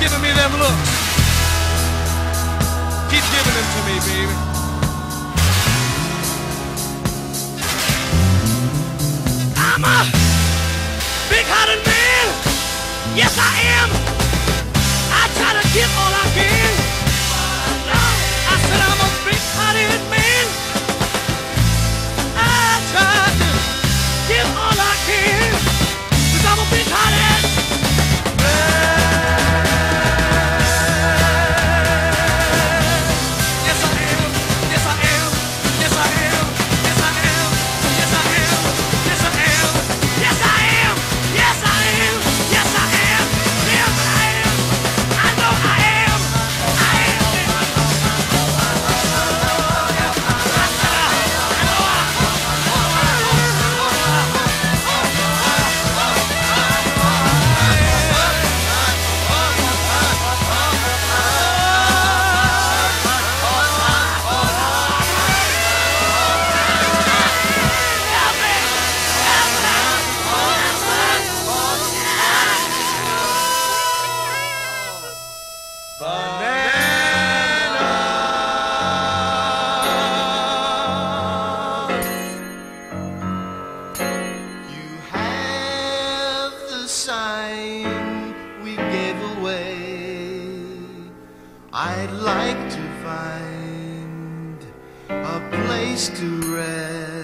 giving me them looks. Keep giving them to me, baby. I'm a big-hearted man. Yes, I am. I try to get all I can. I said I'm a big-hearted man. Sign we gave away. I'd like to find a place to rest.